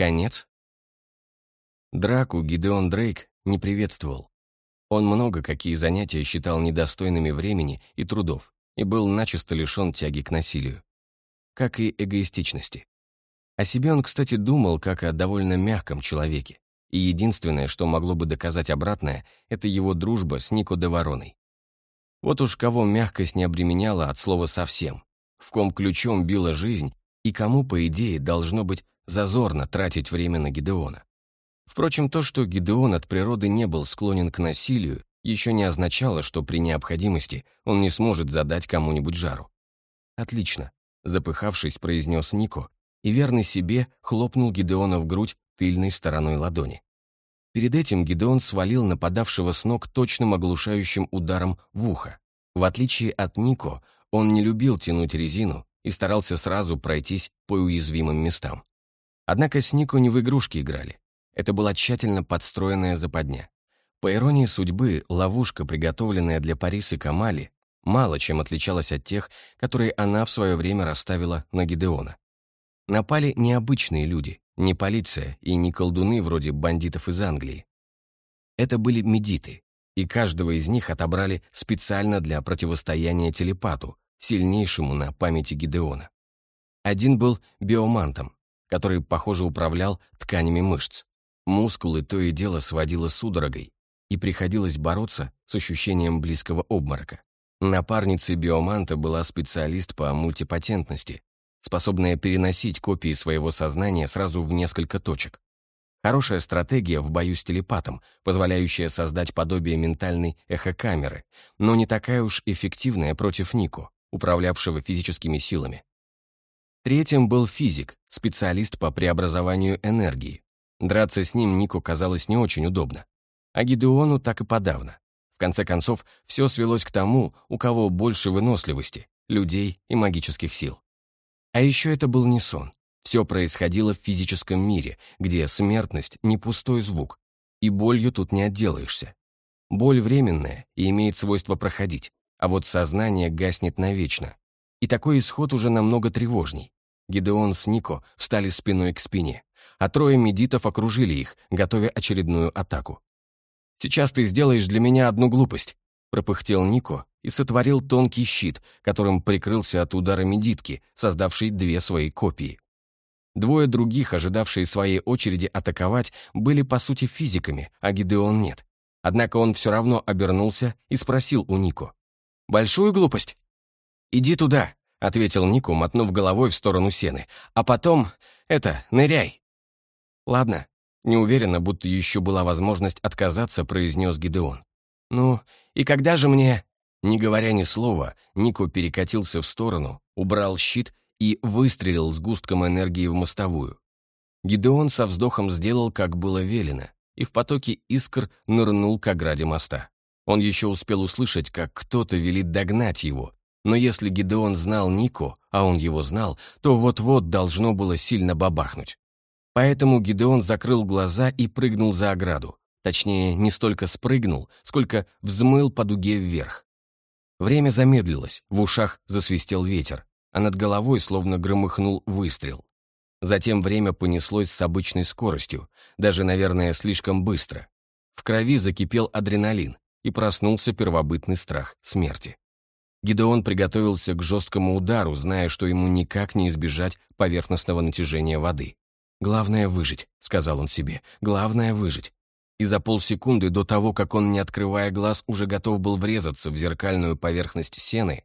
конец? Драку Гидеон Дрейк не приветствовал. Он много какие занятия считал недостойными времени и трудов и был начисто лишен тяги к насилию. Как и эгоистичности. О себе он, кстати, думал как о довольно мягком человеке, и единственное, что могло бы доказать обратное, это его дружба с Нико де Вороной. Вот уж кого мягкость не обременяла от слова совсем, в ком ключом била жизнь и кому, по идее, должно быть зазорно тратить время на Гидеона. Впрочем, то, что Гидеон от природы не был склонен к насилию, еще не означало, что при необходимости он не сможет задать кому-нибудь жару. «Отлично», — запыхавшись, произнес Нико, и верный себе хлопнул Гидеона в грудь тыльной стороной ладони. Перед этим Гидеон свалил нападавшего с ног точным оглушающим ударом в ухо. В отличие от Нико, он не любил тянуть резину и старался сразу пройтись по уязвимым местам. Однако с Нико не в игрушки играли. Это была тщательно подстроенная западня. По иронии судьбы, ловушка, приготовленная для Парисы Камали, мало чем отличалась от тех, которые она в свое время расставила на Гидеона. Напали необычные люди, не полиция и не колдуны вроде бандитов из Англии. Это были медиты, и каждого из них отобрали специально для противостояния телепату, сильнейшему на памяти Гидеона. Один был биомантом, который, похоже, управлял тканями мышц. Мускулы то и дело сводило судорогой, и приходилось бороться с ощущением близкого обморока. Напарницей биоманта была специалист по мультипатентности, способная переносить копии своего сознания сразу в несколько точек. Хорошая стратегия в бою с телепатом, позволяющая создать подобие ментальной эхокамеры, но не такая уж эффективная против Нико, управлявшего физическими силами. Третьим был физик, специалист по преобразованию энергии. Драться с ним Нику казалось не очень удобно. А Гидеону так и подавно. В конце концов, все свелось к тому, у кого больше выносливости, людей и магических сил. А еще это был не сон. Все происходило в физическом мире, где смертность — не пустой звук, и болью тут не отделаешься. Боль временная и имеет свойство проходить, а вот сознание гаснет навечно. И такой исход уже намного тревожней. Гидеон с Нико встали спиной к спине, а трое медитов окружили их, готовя очередную атаку. «Сейчас ты сделаешь для меня одну глупость», — пропыхтел Нико и сотворил тонкий щит, которым прикрылся от удара медитки, создавшей две свои копии. Двое других, ожидавшие своей очереди атаковать, были по сути физиками, а Гидеон нет. Однако он все равно обернулся и спросил у Нико. Большую глупость?» «Иди туда», — ответил Нику, мотнув головой в сторону сены. «А потом, это, ныряй». «Ладно», — неуверенно, будто еще была возможность отказаться, произнес Гидеон. «Ну, и когда же мне...» Не говоря ни слова, Нико перекатился в сторону, убрал щит и выстрелил сгустком энергии в мостовую. Гидеон со вздохом сделал, как было велено, и в потоке искр нырнул к ограде моста. Он еще успел услышать, как кто-то велит догнать его, но если Гидеон знал Нико, а он его знал, то вот-вот должно было сильно бабахнуть. Поэтому Гидеон закрыл глаза и прыгнул за ограду. Точнее, не столько спрыгнул, сколько взмыл по дуге вверх. Время замедлилось, в ушах засвистел ветер, а над головой словно громыхнул выстрел. Затем время понеслось с обычной скоростью, даже, наверное, слишком быстро. В крови закипел адреналин, и проснулся первобытный страх смерти. Гидеон приготовился к жесткому удару, зная, что ему никак не избежать поверхностного натяжения воды. «Главное — выжить», — сказал он себе, — «главное — выжить». И за полсекунды до того, как он, не открывая глаз, уже готов был врезаться в зеркальную поверхность сены,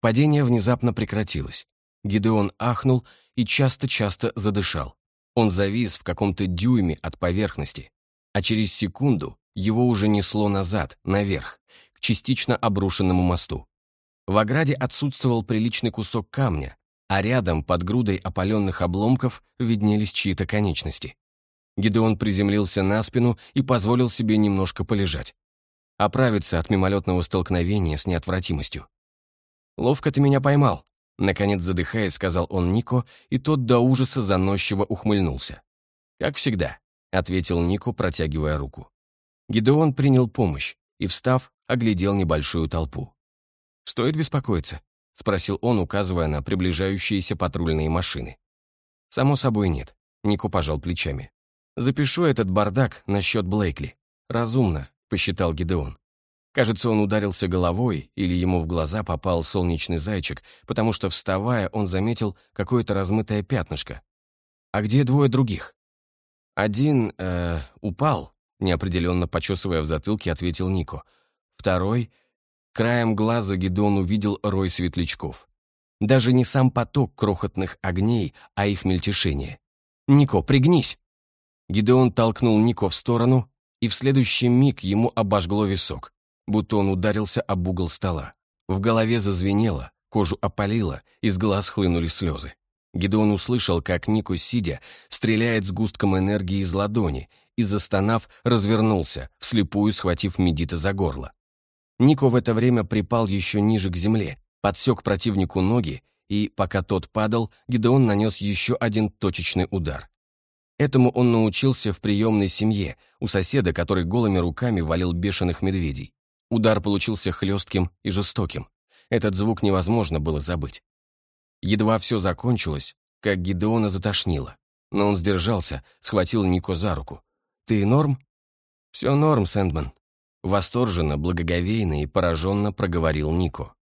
падение внезапно прекратилось. Гидеон ахнул и часто-часто задышал. Он завис в каком-то дюйме от поверхности, а через секунду его уже несло назад, наверх, к частично обрушенному мосту. В ограде отсутствовал приличный кусок камня, а рядом, под грудой опаленных обломков, виднелись чьи-то конечности. Гидеон приземлился на спину и позволил себе немножко полежать. Оправиться от мимолетного столкновения с неотвратимостью. «Ловко ты меня поймал», — наконец задыхаясь, сказал он Нико, и тот до ужаса заносчиво ухмыльнулся. «Как всегда», — ответил Нико, протягивая руку. Гидеон принял помощь и, встав, оглядел небольшую толпу. «Стоит беспокоиться?» — спросил он, указывая на приближающиеся патрульные машины. «Само собой нет. Нико пожал плечами. «Запишу этот бардак на счет Блейкли. Разумно», — посчитал Гидеон. Кажется, он ударился головой, или ему в глаза попал солнечный зайчик, потому что, вставая, он заметил какое-то размытое пятнышко. «А где двое других?» «Один, э, упал», — неопределенно почесывая в затылке, ответил Нико. Второй... Краем глаза Гедеон увидел рой светлячков. Даже не сам поток крохотных огней, а их мельтешение. «Нико, пригнись!» Гидеон толкнул Нико в сторону, и в следующий миг ему обожгло висок будто он ударился об угол стола. В голове зазвенело, кожу опалило, из глаз хлынули слезы. Гидеон услышал, как Нико, сидя, стреляет с густком энергии из ладони, и, застонав, развернулся, вслепую схватив Медита за горло. Нико в это время припал еще ниже к земле, подсек противнику ноги, и, пока тот падал, Гидеон нанес еще один точечный удар. Этому он научился в приемной семье, у соседа, который голыми руками валил бешеных медведей. Удар получился хлестким и жестоким. Этот звук невозможно было забыть. Едва все закончилось, как Гидеона затошнило. Но он сдержался, схватил Нико за руку. «Ты норм?» «Все норм, Сэндман», — восторженно, благоговейно и пораженно проговорил Нико.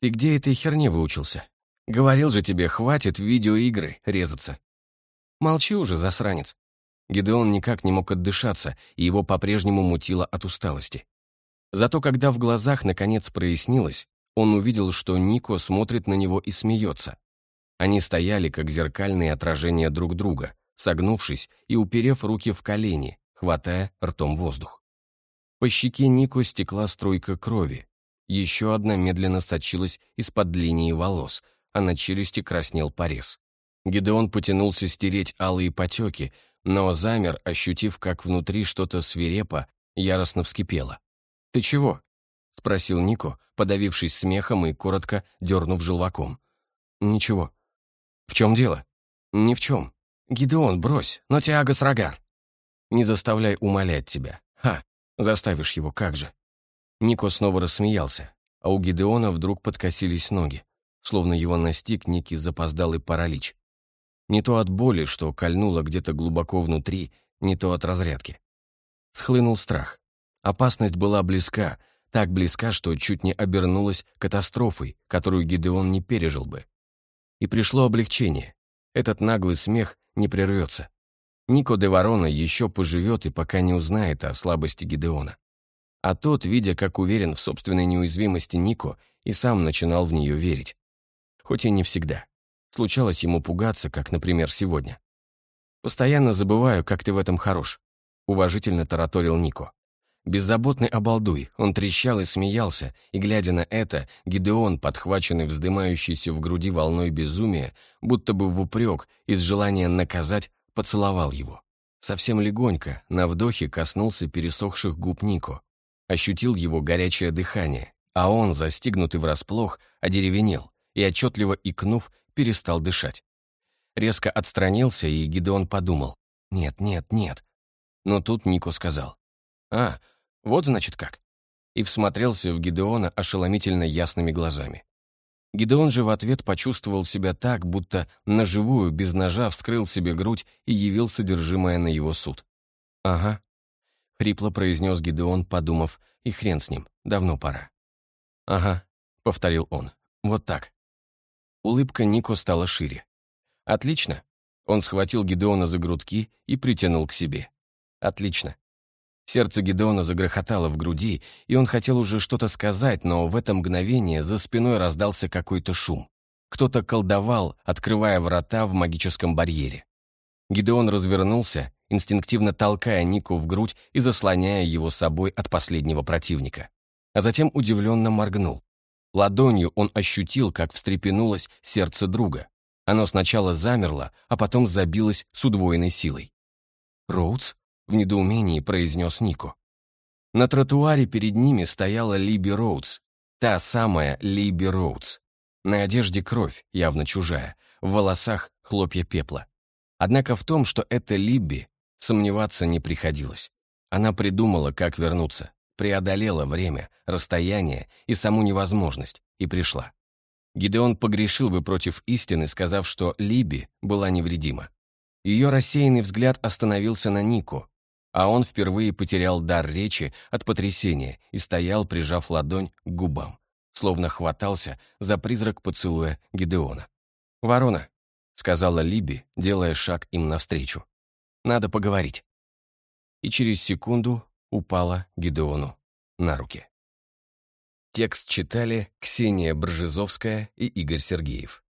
«Ты где этой херне выучился? Говорил же тебе, хватит в видеоигры резаться». «Молчи уже, засранец». Гидеон никак не мог отдышаться, и его по-прежнему мутило от усталости. Зато когда в глазах наконец прояснилось, он увидел, что Нико смотрит на него и смеется. Они стояли, как зеркальные отражения друг друга, согнувшись и уперев руки в колени, хватая ртом воздух. По щеке Нико стекла струйка крови. Еще одна медленно сочилась из-под линии волос, а на челюсти краснел порез. Гидеон потянулся стереть алые потеки, но замер, ощутив, как внутри что-то свирепо, яростно вскипело. «Ты чего?» — спросил Нико, подавившись смехом и коротко дернув желваком. «Ничего». «В чем дело?» «Ни в чем. Гидеон, брось, но тяга с рогар». «Не заставляй умолять тебя. Заставишь его, как же». Нико снова рассмеялся, а у Гидеона вдруг подкосились ноги, словно его настиг некий запоздалый паралич. Не то от боли, что кольнуло где-то глубоко внутри, не то от разрядки. Схлынул страх. Опасность была близка, так близка, что чуть не обернулась катастрофой, которую Гидеон не пережил бы. И пришло облегчение. Этот наглый смех не прервется. Нико де Ворона еще поживет и пока не узнает о слабости Гидеона. А тот, видя, как уверен в собственной неуязвимости Нико, и сам начинал в нее верить. Хоть и не всегда. Случалось ему пугаться, как, например, сегодня. «Постоянно забываю, как ты в этом хорош», — уважительно тараторил Нико. Беззаботный обалдуй, он трещал и смеялся, и, глядя на это, Гидеон, подхваченный вздымающейся в груди волной безумия, будто бы в упрек, из желания наказать, поцеловал его. Совсем легонько, на вдохе коснулся пересохших губ Нико. Ощутил его горячее дыхание, а он, застигнутый врасплох, одеревенел и, отчетливо икнув, перестал дышать. Резко отстранился, и Гидеон подумал, «Нет, нет, нет». Но тут Нико сказал, «А, вот значит как». И всмотрелся в Гидеона ошеломительно ясными глазами. Гидеон же в ответ почувствовал себя так, будто наживую, без ножа, вскрыл себе грудь и явил содержимое на его суд. «Ага», — хрипло произнес Гидеон, подумав, и хрен с ним, давно пора. «Ага», — повторил он, — «вот так». Улыбка Нико стала шире. «Отлично». Он схватил Гидеона за грудки и притянул к себе. «Отлично. Сердце Гедеона загрохотало в груди, и он хотел уже что-то сказать, но в это мгновение за спиной раздался какой-то шум. Кто-то колдовал, открывая врата в магическом барьере. Гидеон развернулся, инстинктивно толкая Нику в грудь и заслоняя его собой от последнего противника. А затем удивленно моргнул. Ладонью он ощутил, как встрепенулось сердце друга. Оно сначала замерло, а потом забилось с удвоенной силой. «Роудс?» В недоумении произнес Нико. На тротуаре перед ними стояла Либи Роудс, та самая Либи Роудс. На одежде кровь, явно чужая, в волосах хлопья пепла. Однако в том, что это Либби, сомневаться не приходилось. Она придумала, как вернуться, преодолела время, расстояние и саму невозможность, и пришла. Гидеон погрешил бы против истины, сказав, что Либи была невредима. Ее рассеянный взгляд остановился на Нику, а он впервые потерял дар речи от потрясения и стоял, прижав ладонь к губам, словно хватался за призрак поцелуя Гидеона. «Ворона», — сказала Либи, делая шаг им навстречу. «Надо поговорить». И через секунду упала Гидеону на руки. Текст читали Ксения Бржезовская и Игорь Сергеев.